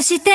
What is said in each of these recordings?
そして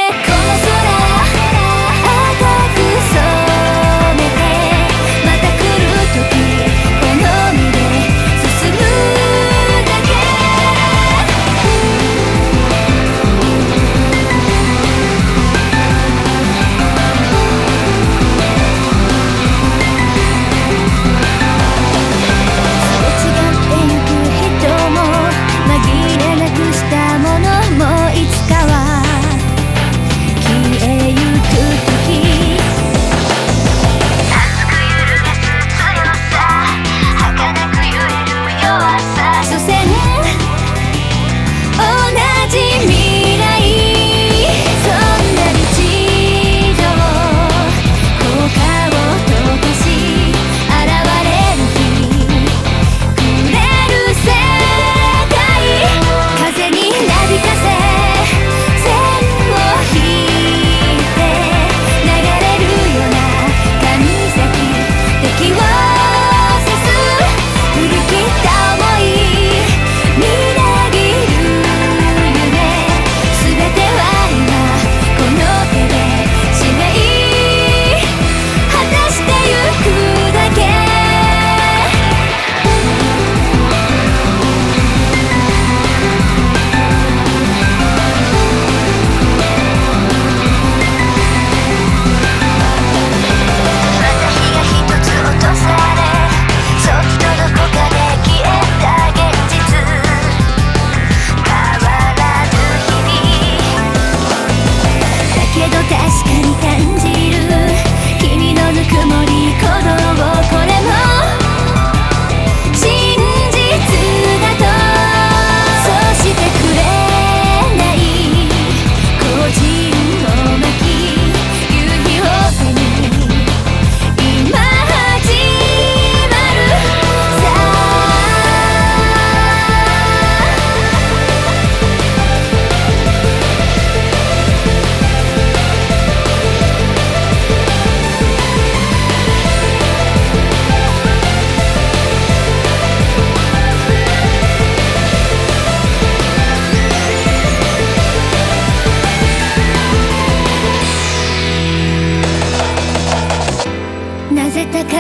Так.